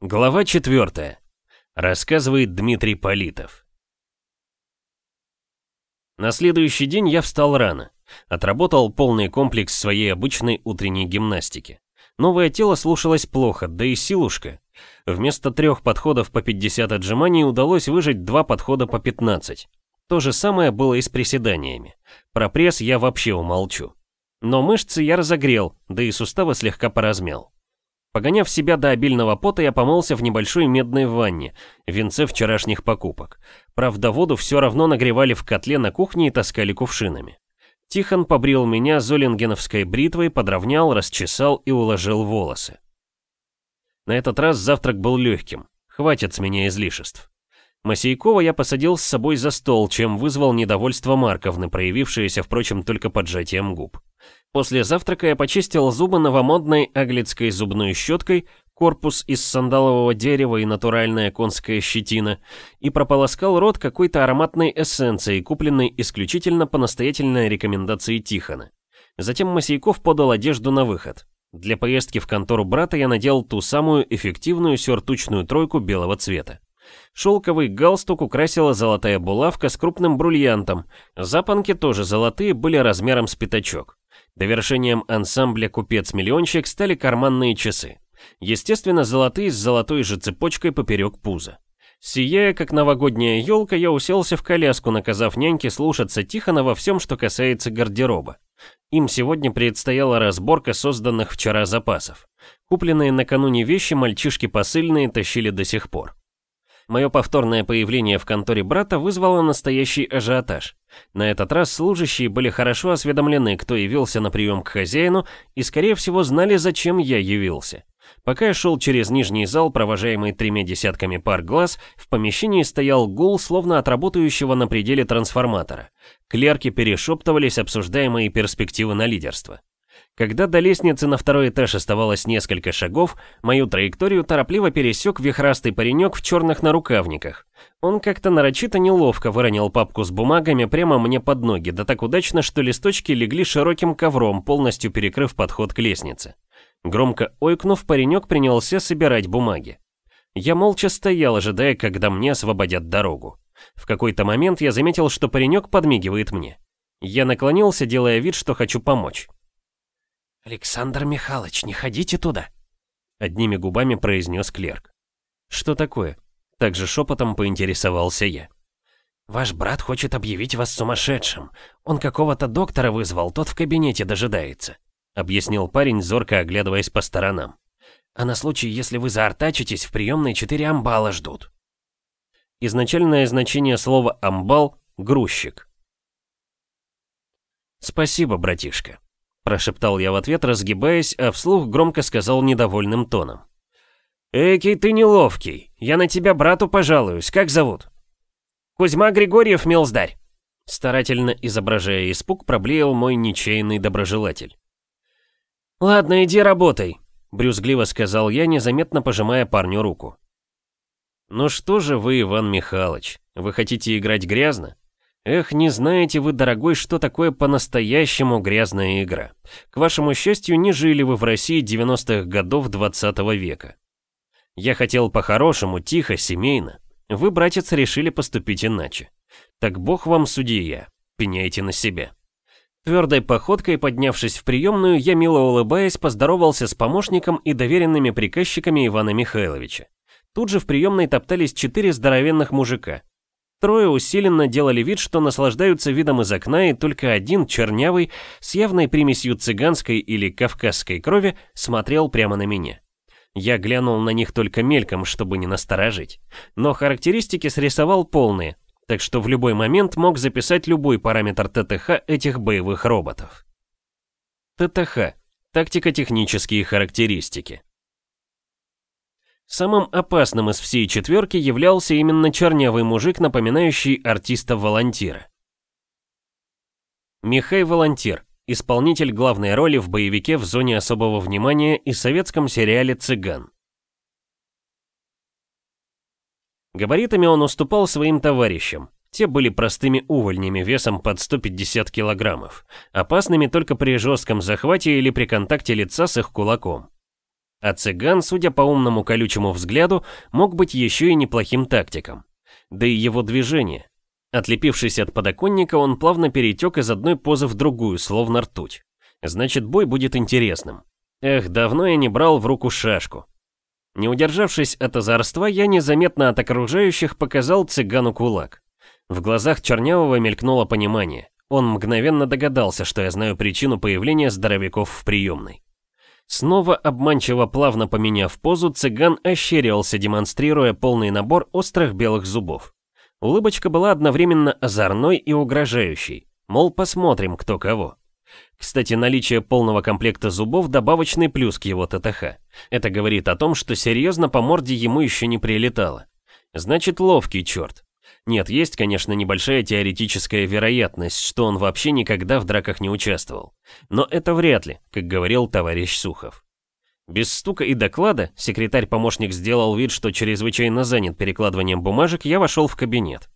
Глава 4. Рассказывает Дмитрий Политов. На следующий день я встал рано. Отработал полный комплекс своей обычной утренней гимнастики. Новое тело слушалось плохо, да и силушка. Вместо трех подходов по 50 отжиманий удалось выжать два подхода по 15. То же самое было и с приседаниями. Про пресс я вообще умолчу. Но мышцы я разогрел, да и суставы слегка поразмял. Погоняв себя до обильного пота, я помылся в небольшой медной ванне, венце вчерашних покупок. Правда, воду все равно нагревали в котле на кухне и таскали кувшинами. Тихон побрил меня золингеновской бритвой, подровнял, расчесал и уложил волосы. На этот раз завтрак был легким, хватит с меня излишеств. Масейкова я посадил с собой за стол, чем вызвал недовольство Марковны, проявившееся, впрочем, только поджатием губ. После завтрака я почистил зубы новомодной аглицкой зубной щеткой, корпус из сандалового дерева и натуральная конская щетина, и прополоскал рот какой-то ароматной эссенцией, купленной исключительно по настоятельной рекомендации Тихона. Затем Масейков подал одежду на выход. Для поездки в контору брата я надел ту самую эффективную сюртучную тройку белого цвета. Шелковый галстук украсила золотая булавка с крупным бриллиантом, запонки тоже золотые, были размером с пятачок. Довершением ансамбля «Купец-миллионщик» стали карманные часы. Естественно, золотые с золотой же цепочкой поперек пуза. Сияя, как новогодняя елка, я уселся в коляску, наказав няньке слушаться Тихона во всем, что касается гардероба. Им сегодня предстояла разборка созданных вчера запасов. Купленные накануне вещи мальчишки посыльные тащили до сих пор. Мое повторное появление в конторе брата вызвало настоящий ажиотаж. На этот раз служащие были хорошо осведомлены, кто явился на прием к хозяину, и, скорее всего, знали, зачем я явился. Пока я шел через нижний зал, провожаемый тремя десятками пар глаз, в помещении стоял гул, словно от работающего на пределе трансформатора. Клерки перешептывались, обсуждая мои перспективы на лидерство. Когда до лестницы на второй этаж оставалось несколько шагов, мою траекторию торопливо пересек вихрастый паренек в черных нарукавниках. Он как-то нарочито неловко выронил папку с бумагами прямо мне под ноги, да так удачно, что листочки легли широким ковром, полностью перекрыв подход к лестнице. Громко ойкнув, паренек принялся собирать бумаги. Я молча стоял, ожидая, когда мне освободят дорогу. В какой-то момент я заметил, что паренек подмигивает мне. Я наклонился, делая вид, что хочу помочь. «Александр Михайлович, не ходите туда!» Одними губами произнес клерк. «Что такое?» Также шепотом поинтересовался я. «Ваш брат хочет объявить вас сумасшедшим. Он какого-то доктора вызвал, тот в кабинете дожидается», объяснил парень, зорко оглядываясь по сторонам. «А на случай, если вы заортачитесь, в приемной четыре амбала ждут». Изначальное значение слова «амбал» — грузчик. «Спасибо, братишка», Прошептал я в ответ, разгибаясь, а вслух громко сказал недовольным тоном. «Экий ты неловкий. Я на тебя брату пожалуюсь. Как зовут?» «Кузьма Григорьев, милздарь!» Старательно изображая испуг, проблеял мой ничейный доброжелатель. «Ладно, иди работай», — брюзгливо сказал я, незаметно пожимая парню руку. «Ну что же вы, Иван Михайлович, вы хотите играть грязно? Эх, не знаете вы, дорогой, что такое по-настоящему грязная игра. К вашему счастью, не жили вы в России 90-х годов 20 -го века. Я хотел по-хорошему, тихо, семейно. Вы, братец, решили поступить иначе. Так бог вам судья, пеняйте на себя. Твердой походкой, поднявшись в приемную, я, мило улыбаясь, поздоровался с помощником и доверенными приказчиками Ивана Михайловича. Тут же в приемной топтались четыре здоровенных мужика. Трое усиленно делали вид, что наслаждаются видом из окна, и только один, чернявый, с явной примесью цыганской или кавказской крови, смотрел прямо на меня. Я глянул на них только мельком, чтобы не насторожить. Но характеристики срисовал полные, так что в любой момент мог записать любой параметр ТТХ этих боевых роботов. ТТХ – тактико-технические характеристики. Самым опасным из всей четверки являлся именно чернявый мужик, напоминающий артиста-волонтира. Михай Волонтир, исполнитель главной роли в боевике в зоне особого внимания и советском сериале «Цыган». Габаритами он уступал своим товарищам. Те были простыми увольнями весом под 150 килограммов, опасными только при жестком захвате или при контакте лица с их кулаком. А цыган, судя по умному колючему взгляду, мог быть еще и неплохим тактиком. Да и его движение. Отлепившись от подоконника, он плавно перетек из одной позы в другую, словно ртуть. Значит, бой будет интересным. Эх, давно я не брал в руку шашку. Не удержавшись от озорства, я незаметно от окружающих показал цыгану кулак. В глазах Чернявого мелькнуло понимание. Он мгновенно догадался, что я знаю причину появления здоровяков в приемной. Снова обманчиво плавно поменяв позу, цыган ощерился, демонстрируя полный набор острых белых зубов. Улыбочка была одновременно озорной и угрожающей, мол, посмотрим, кто кого. Кстати, наличие полного комплекта зубов – добавочный плюс к его ТТХ. Это говорит о том, что серьезно по морде ему еще не прилетало. Значит, ловкий черт. Нет, есть, конечно, небольшая теоретическая вероятность, что он вообще никогда в драках не участвовал. Но это вряд ли, как говорил товарищ Сухов. Без стука и доклада секретарь-помощник сделал вид, что чрезвычайно занят перекладыванием бумажек, я вошел в кабинет.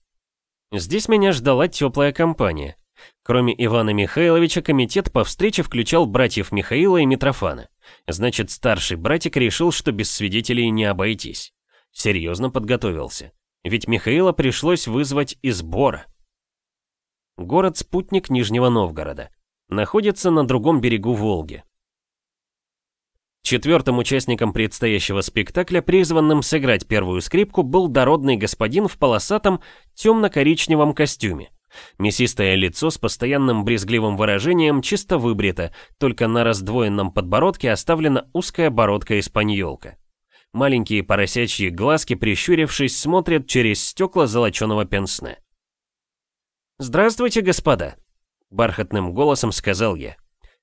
Здесь меня ждала теплая компания. Кроме Ивана Михайловича, комитет по встрече включал братьев Михаила и Митрофана. Значит, старший братик решил, что без свидетелей не обойтись. Серьезно подготовился. Ведь Михаила пришлось вызвать из Бора. Город-спутник Нижнего Новгорода. Находится на другом берегу Волги. Четвертым участником предстоящего спектакля, призванным сыграть первую скрипку, был дородный господин в полосатом темно-коричневом костюме. Мясистое лицо с постоянным брезгливым выражением чисто выбрито, только на раздвоенном подбородке оставлена узкая бородка-испаньолка. Маленькие поросячьи глазки, прищурившись, смотрят через стекла золоченого пенсне. «Здравствуйте, господа!» — бархатным голосом сказал я.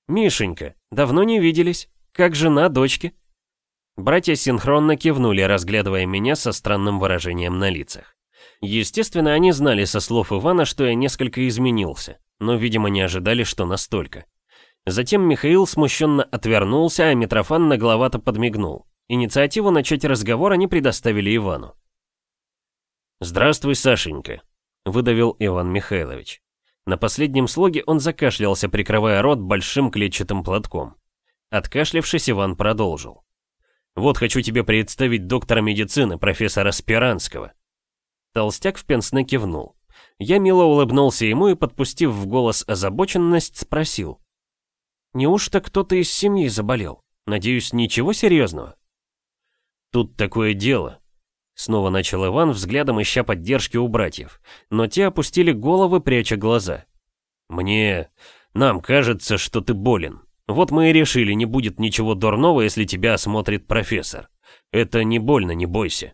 «Мишенька, давно не виделись. Как жена дочки?» Братья синхронно кивнули, разглядывая меня со странным выражением на лицах. Естественно, они знали со слов Ивана, что я несколько изменился, но, видимо, не ожидали, что настолько. Затем Михаил смущенно отвернулся, а Митрофан нагловато подмигнул. Инициативу начать разговор они предоставили Ивану. «Здравствуй, Сашенька», — выдавил Иван Михайлович. На последнем слоге он закашлялся, прикрывая рот большим клетчатым платком. Откашлявшись, Иван продолжил. «Вот хочу тебе представить доктора медицины, профессора Спиранского». Толстяк в пенсне кивнул. Я мило улыбнулся ему и, подпустив в голос озабоченность, спросил. «Неужто кто-то из семьи заболел? Надеюсь, ничего серьезного?» «Тут такое дело», — снова начал Иван, взглядом ища поддержки у братьев, но те опустили головы, пряча глаза. «Мне... нам кажется, что ты болен. Вот мы и решили, не будет ничего дурного, если тебя осмотрит профессор. Это не больно, не бойся».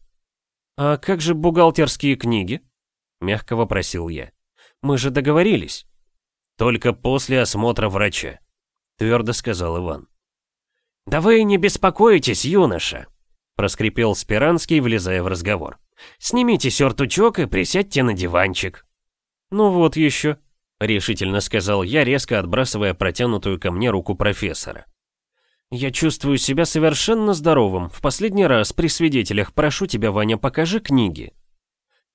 «А как же бухгалтерские книги?» — мягко вопросил я. «Мы же договорились». «Только после осмотра врача», — твердо сказал Иван. «Да вы не беспокойтесь, юноша», проскрипел Спиранский, влезая в разговор. «Снимите сюртучок и присядьте на диванчик». «Ну вот еще», — решительно сказал я, резко отбрасывая протянутую ко мне руку профессора. «Я чувствую себя совершенно здоровым. В последний раз при свидетелях прошу тебя, Ваня, покажи книги».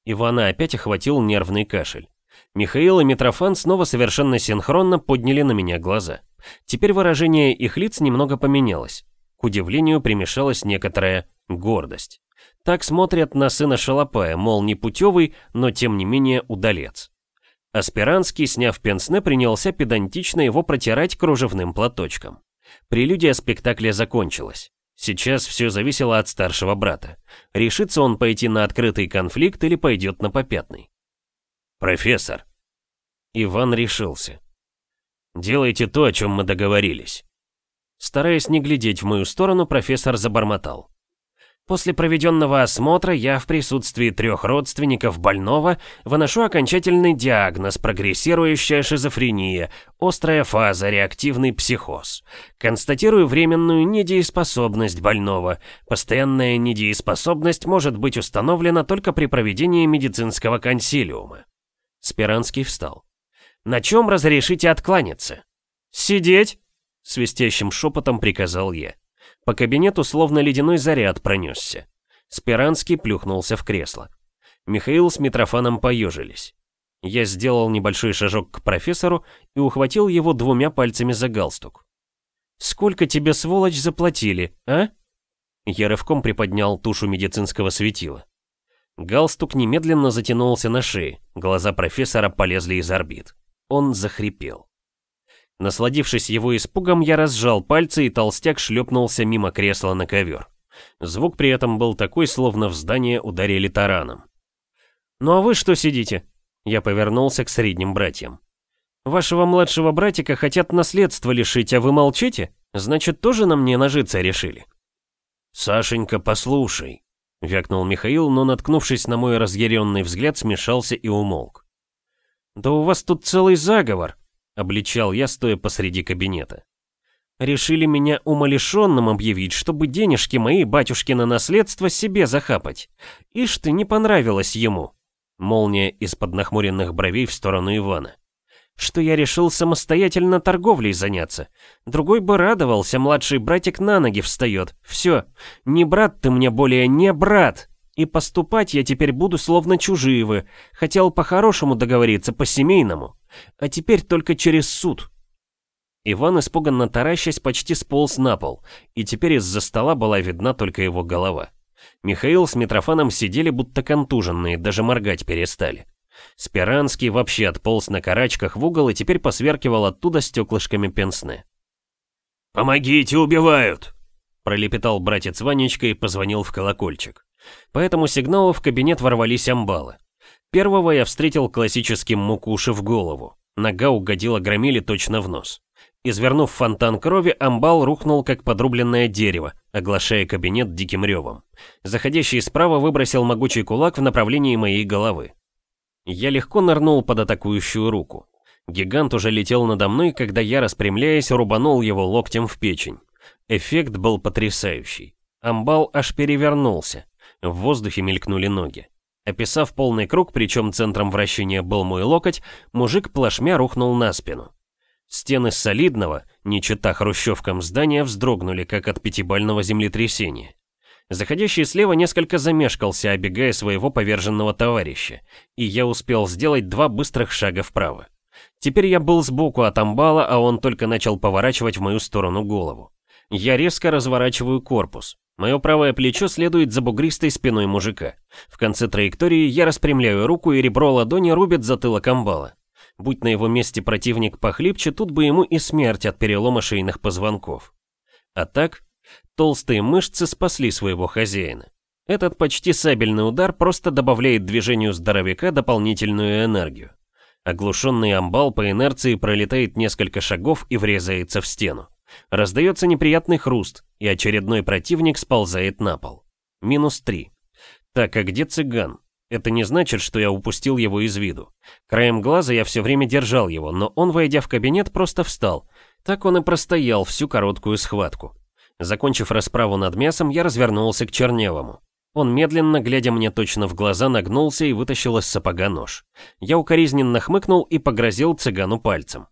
Ивана опять охватил нервный кашель. Михаил и Митрофан снова совершенно синхронно подняли на меня глаза. Теперь выражение их лиц немного поменялось. К удивлению примешалась некоторая гордость. Так смотрят на сына Шалопая, мол, не путевый, но тем не менее удалец. Аспиранский, сняв пенсне, принялся педантично его протирать кружевным платочком. Прелюдия спектакля закончилась. Сейчас все зависело от старшего брата. Решится он пойти на открытый конфликт или пойдет на попятный. «Профессор!» Иван решился. «Делайте то, о чем мы договорились». Стараясь не глядеть в мою сторону, профессор забормотал. После проведенного осмотра я в присутствии трех родственников больного выношу окончательный диагноз прогрессирующая шизофрения, острая фаза, реактивный психоз. Констатирую временную недееспособность больного. Постоянная недееспособность может быть установлена только при проведении медицинского консилиума. Спиранский встал. «На чем разрешите откланяться?» «Сидеть!» Свистящим шепотом приказал я. По кабинету словно ледяной заряд пронесся. Спиранский плюхнулся в кресло. Михаил с Митрофаном поежились. Я сделал небольшой шажок к профессору и ухватил его двумя пальцами за галстук. «Сколько тебе, сволочь, заплатили, а?» Я рывком приподнял тушу медицинского светила. Галстук немедленно затянулся на шее, глаза профессора полезли из орбит. Он захрипел. Насладившись его испугом, я разжал пальцы, и толстяк шлепнулся мимо кресла на ковер. Звук при этом был такой, словно в здание ударили тараном. «Ну а вы что сидите?» Я повернулся к средним братьям. «Вашего младшего братика хотят наследство лишить, а вы молчите? Значит, тоже на мне нажиться решили?» «Сашенька, послушай», — вякнул Михаил, но, наткнувшись на мой разъяренный взгляд, смешался и умолк. «Да у вас тут целый заговор», — обличал я, стоя посреди кабинета. «Решили меня умалишенным объявить, чтобы денежки мои батюшки на наследство себе захапать. Ишь ты, не понравилось ему». Молния из-под нахмуренных бровей в сторону Ивана. «Что я решил самостоятельно торговлей заняться. Другой бы радовался, младший братик на ноги встает. Все, не брат ты мне более, не брат!» И поступать я теперь буду словно чужие вы. Хотел по-хорошему договориться, по-семейному. А теперь только через суд. Иван, испуганно таращась, почти сполз на пол, и теперь из-за стола была видна только его голова. Михаил с Митрофаном сидели будто контуженные, даже моргать перестали. Спиранский вообще отполз на карачках в угол и теперь посверкивал оттуда стеклышками пенсны. «Помогите, убивают!» Пролепетал братец Ванечка и позвонил в колокольчик. По этому сигналу в кабинет ворвались амбалы. Первого я встретил классическим мукуши в голову. Нога угодила громиле точно в нос. Извернув фонтан крови, амбал рухнул как подрубленное дерево, оглашая кабинет диким ревом. Заходящий справа выбросил могучий кулак в направлении моей головы. Я легко нырнул под атакующую руку. Гигант уже летел надо мной, когда я, распрямляясь, рубанул его локтем в печень. Эффект был потрясающий. Амбал аж перевернулся. В воздухе мелькнули ноги. Описав полный круг, причем центром вращения был мой локоть, мужик плашмя рухнул на спину. Стены солидного, не чета хрущевкам здания, вздрогнули, как от пятибального землетрясения. Заходящий слева несколько замешкался, обегая своего поверженного товарища, и я успел сделать два быстрых шага вправо. Теперь я был сбоку от амбала, а он только начал поворачивать в мою сторону голову. Я резко разворачиваю корпус. Мое правое плечо следует за бугристой спиной мужика. В конце траектории я распрямляю руку, и ребро ладони рубит затылок амбала. Будь на его месте противник похлипче, тут бы ему и смерть от перелома шейных позвонков. А так, толстые мышцы спасли своего хозяина. Этот почти сабельный удар просто добавляет движению здоровяка дополнительную энергию. Оглушенный амбал по инерции пролетает несколько шагов и врезается в стену. Раздается неприятный хруст, и очередной противник сползает на пол. Минус три. Так, а где цыган? Это не значит, что я упустил его из виду. Краем глаза я все время держал его, но он, войдя в кабинет, просто встал. Так он и простоял всю короткую схватку. Закончив расправу над мясом, я развернулся к Черневому. Он медленно, глядя мне точно в глаза, нагнулся и вытащил из сапога нож. Я укоризненно хмыкнул и погрозил цыгану пальцем.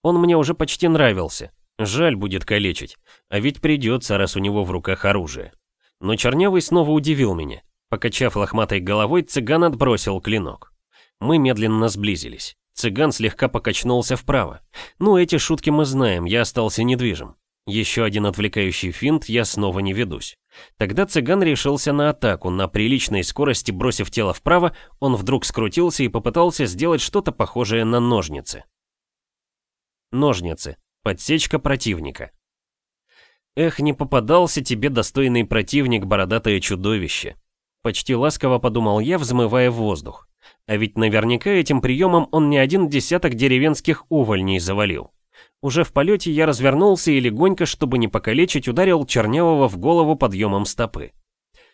Он мне уже почти нравился. Жаль будет калечить, а ведь придется, раз у него в руках оружие. Но Чернявый снова удивил меня. Покачав лохматой головой, цыган отбросил клинок. Мы медленно сблизились. Цыган слегка покачнулся вправо. Ну, эти шутки мы знаем, я остался недвижим. Еще один отвлекающий финт, я снова не ведусь. Тогда цыган решился на атаку, на приличной скорости бросив тело вправо, он вдруг скрутился и попытался сделать что-то похожее на ножницы. Ножницы. Подсечка противника. Эх, не попадался тебе достойный противник, бородатое чудовище. Почти ласково подумал я, взмывая в воздух. А ведь наверняка этим приемом он не один десяток деревенских увольней завалил. Уже в полете я развернулся и легонько, чтобы не покалечить, ударил Чернявого в голову подъемом стопы.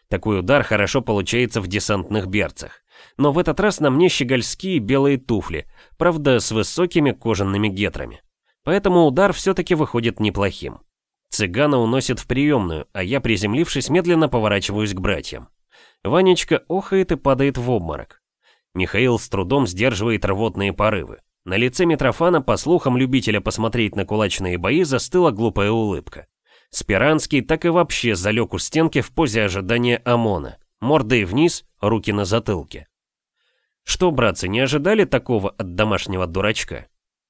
Такой удар хорошо получается в десантных берцах. Но в этот раз на мне щегольские белые туфли, правда с высокими кожаными гетрами. Поэтому удар все-таки выходит неплохим. Цыгана уносит в приемную, а я, приземлившись, медленно поворачиваюсь к братьям. Ванечка охает и падает в обморок. Михаил с трудом сдерживает рвотные порывы. На лице Митрофана, по слухам любителя посмотреть на кулачные бои, застыла глупая улыбка. Спиранский так и вообще залег у стенки в позе ожидания ОМОНа. Мордой вниз, руки на затылке. Что, братцы, не ожидали такого от домашнего дурачка?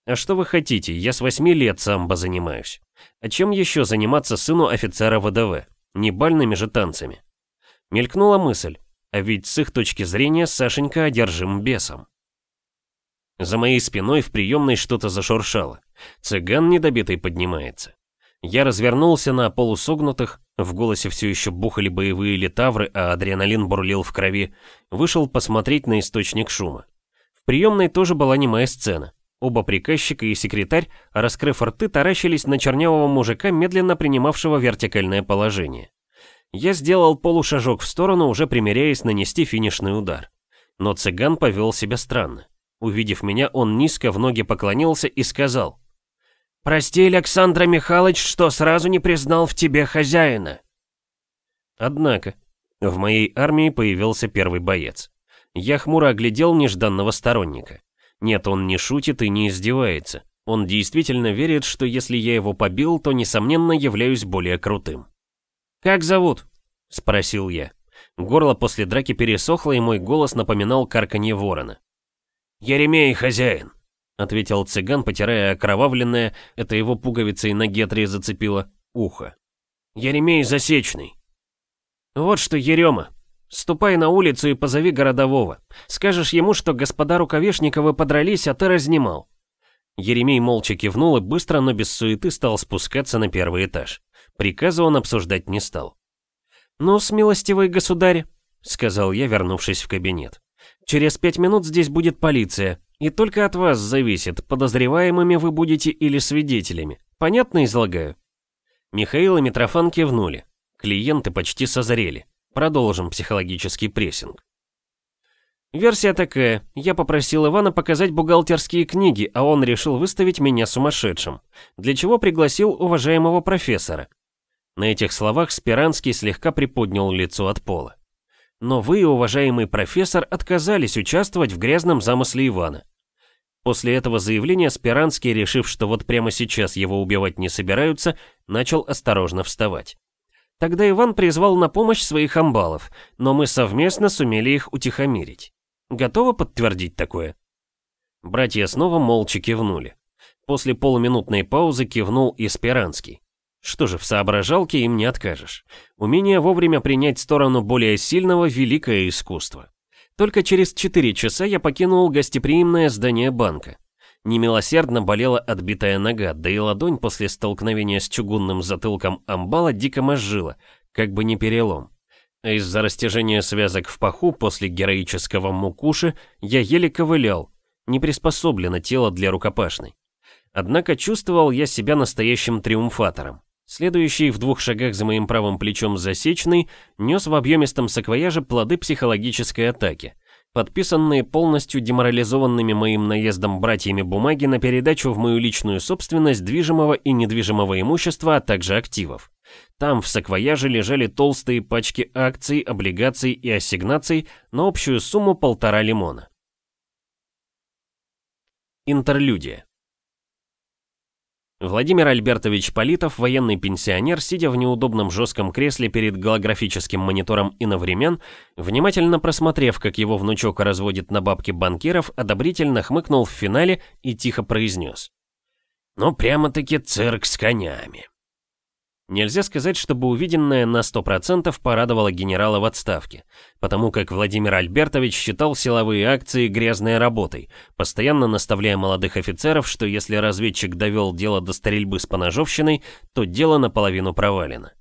А что вы хотите, я с восьми лет самбо занимаюсь. А чем еще заниматься сыну офицера ВДВ? не бальными же танцами. Мелькнула мысль, а ведь с их точки зрения Сашенька одержим бесом. За моей спиной в приемной что-то зашуршало. Цыган недобитый поднимается. Я развернулся на полусогнутых, в голосе все еще бухали боевые литавры, а адреналин бурлил в крови. Вышел посмотреть на источник шума. В приемной тоже была немая сцена. Оба приказчика и секретарь, раскрыв рты, таращились на чернявого мужика, медленно принимавшего вертикальное положение. Я сделал полушажок в сторону, уже примеряясь нанести финишный удар. Но цыган повел себя странно. Увидев меня, он низко в ноги поклонился и сказал. «Прости, Александра Михайлович, что сразу не признал в тебе хозяина». Однако, в моей армии появился первый боец. Я хмуро оглядел нежданного сторонника. Нет, он не шутит и не издевается. Он действительно верит, что если я его побил, то, несомненно, являюсь более крутым. «Как зовут?» — спросил я. Горло после драки пересохло, и мой голос напоминал карканье ворона. «Еремей, хозяин!» — ответил цыган, потирая окровавленное, это его пуговицей на гетре зацепило, ухо. «Еремей Засечный!» «Вот что, Ерема, Ступай на улицу и позови городового. Скажешь ему, что господа Рукавишниковы подрались, а ты разнимал». Еремей молча кивнул и быстро, но без суеты стал спускаться на первый этаж. Приказа он обсуждать не стал. «Ну, смилостивый государь», — сказал я, вернувшись в кабинет. «Через пять минут здесь будет полиция, и только от вас зависит, подозреваемыми вы будете или свидетелями. Понятно излагаю?» Михаил и Митрофан кивнули. Клиенты почти созрели. Продолжим психологический прессинг. Версия такая. Я попросил Ивана показать бухгалтерские книги, а он решил выставить меня сумасшедшим. Для чего пригласил уважаемого профессора. На этих словах Спиранский слегка приподнял лицо от пола. Но вы, уважаемый профессор, отказались участвовать в грязном замысле Ивана. После этого заявления Спиранский, решив, что вот прямо сейчас его убивать не собираются, начал осторожно вставать. Тогда Иван призвал на помощь своих амбалов, но мы совместно сумели их утихомирить. Готовы подтвердить такое? Братья снова молча кивнули. После полуминутной паузы кивнул и Спиранский. Что же, в соображалке им не откажешь. Умение вовремя принять сторону более сильного – великое искусство. Только через 4 часа я покинул гостеприимное здание банка. Немилосердно болела отбитая нога, да и ладонь после столкновения с чугунным затылком амбала дико мозжила, как бы не перелом. А из-за растяжения связок в паху после героического мукуши я еле ковылял, не приспособлено тело для рукопашной. Однако чувствовал я себя настоящим триумфатором. Следующий в двух шагах за моим правым плечом засечный нес в объемистом саквояже плоды психологической атаки – подписанные полностью деморализованными моим наездом братьями бумаги на передачу в мою личную собственность движимого и недвижимого имущества, а также активов. Там в саквояже лежали толстые пачки акций, облигаций и ассигнаций на общую сумму полтора лимона. Интерлюдия. Владимир Альбертович Политов, военный пенсионер, сидя в неудобном жестком кресле перед голографическим монитором иновремен, внимательно просмотрев, как его внучок разводит на бабки банкиров, одобрительно хмыкнул в финале и тихо произнес. «Ну, прямо-таки цирк с конями». Нельзя сказать, чтобы увиденное на 100% порадовало генерала в отставке, потому как Владимир Альбертович считал силовые акции грязной работой, постоянно наставляя молодых офицеров, что если разведчик довел дело до стрельбы с поножовщиной, то дело наполовину провалено.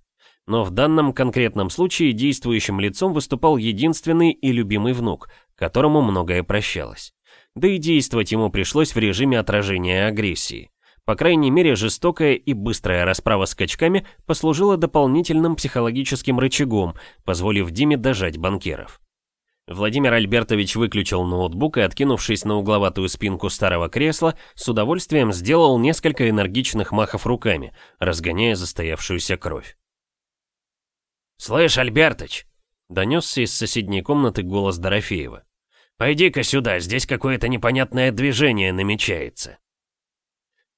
Но в данном конкретном случае действующим лицом выступал единственный и любимый внук, которому многое прощалось. Да и действовать ему пришлось в режиме отражения агрессии. По крайней мере, жестокая и быстрая расправа с качками послужила дополнительным психологическим рычагом, позволив Диме дожать банкиров. Владимир Альбертович выключил ноутбук и, откинувшись на угловатую спинку старого кресла, с удовольствием сделал несколько энергичных махов руками, разгоняя застоявшуюся кровь. «Слышь, Альбертыч!» — донесся из соседней комнаты голос Дорофеева. «Пойди-ка сюда, здесь какое-то непонятное движение намечается».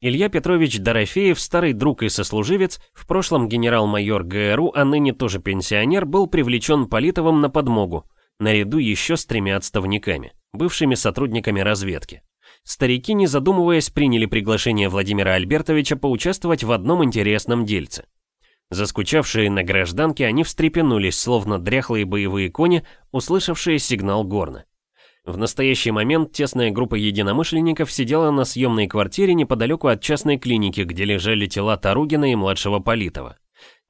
Илья Петрович Дорофеев, старый друг и сослуживец, в прошлом генерал-майор ГРУ, а ныне тоже пенсионер, был привлечен Политовым на подмогу, наряду еще с тремя отставниками, бывшими сотрудниками разведки. Старики, не задумываясь, приняли приглашение Владимира Альбертовича поучаствовать в одном интересном дельце. Заскучавшие на гражданке, они встрепенулись, словно дряхлые боевые кони, услышавшие сигнал горна. В настоящий момент тесная группа единомышленников сидела на съемной квартире неподалеку от частной клиники, где лежали тела Таругина и младшего Политова.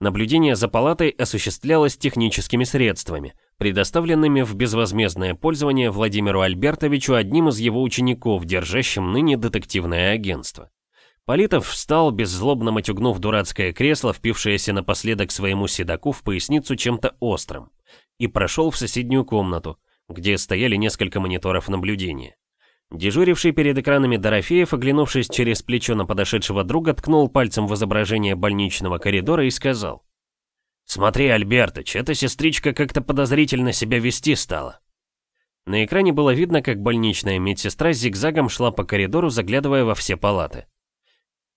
Наблюдение за палатой осуществлялось техническими средствами, предоставленными в безвозмездное пользование Владимиру Альбертовичу одним из его учеников, держащим ныне детективное агентство. Политов встал, беззлобно матюгнув дурацкое кресло, впившееся напоследок своему седаку в поясницу чем-то острым, и прошел в соседнюю комнату, где стояли несколько мониторов наблюдения. Дежуривший перед экранами Дорофеев, оглянувшись через плечо на подошедшего друга, ткнул пальцем в изображение больничного коридора и сказал. «Смотри, Альбертыч, эта сестричка как-то подозрительно себя вести стала». На экране было видно, как больничная медсестра зигзагом шла по коридору, заглядывая во все палаты.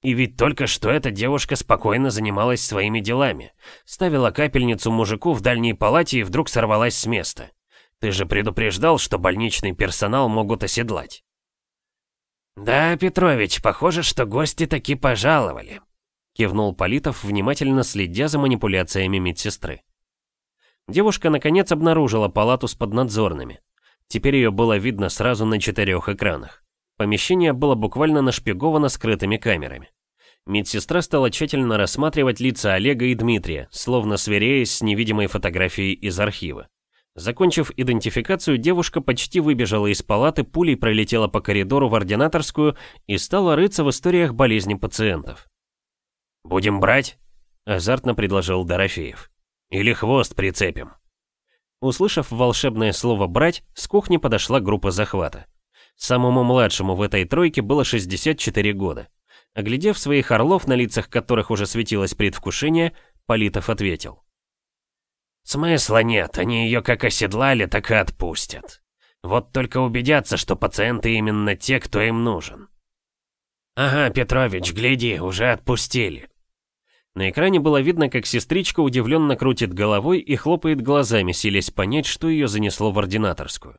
И ведь только что эта девушка спокойно занималась своими делами. Ставила капельницу мужику в дальней палате и вдруг сорвалась с места. Ты же предупреждал, что больничный персонал могут оседлать. Да, Петрович, похоже, что гости таки пожаловали. Кивнул Политов, внимательно следя за манипуляциями медсестры. Девушка наконец обнаружила палату с поднадзорными. Теперь ее было видно сразу на четырех экранах. Помещение было буквально нашпиговано скрытыми камерами. Медсестра стала тщательно рассматривать лица Олега и Дмитрия, словно сверяясь с невидимой фотографией из архива. Закончив идентификацию, девушка почти выбежала из палаты, пулей пролетела по коридору в ординаторскую и стала рыться в историях болезни пациентов. «Будем брать?» – азартно предложил Дорофеев. «Или хвост прицепим?» Услышав волшебное слово «брать», с кухни подошла группа захвата. Самому младшему в этой тройке было 64 года. Оглядев своих орлов, на лицах которых уже светилось предвкушение, Политов ответил. Смысла нет, они ее как оседлали, так и отпустят. Вот только убедятся, что пациенты именно те, кто им нужен. Ага, Петрович, гляди, уже отпустили. На экране было видно, как сестричка удивленно крутит головой и хлопает глазами, силясь понять, что ее занесло в ординаторскую.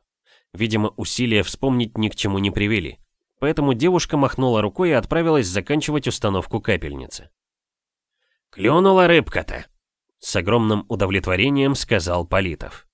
Видимо, усилия вспомнить ни к чему не привели. Поэтому девушка махнула рукой и отправилась заканчивать установку капельницы. «Клюнула рыбка-то», с огромным удовлетворением сказал Политов.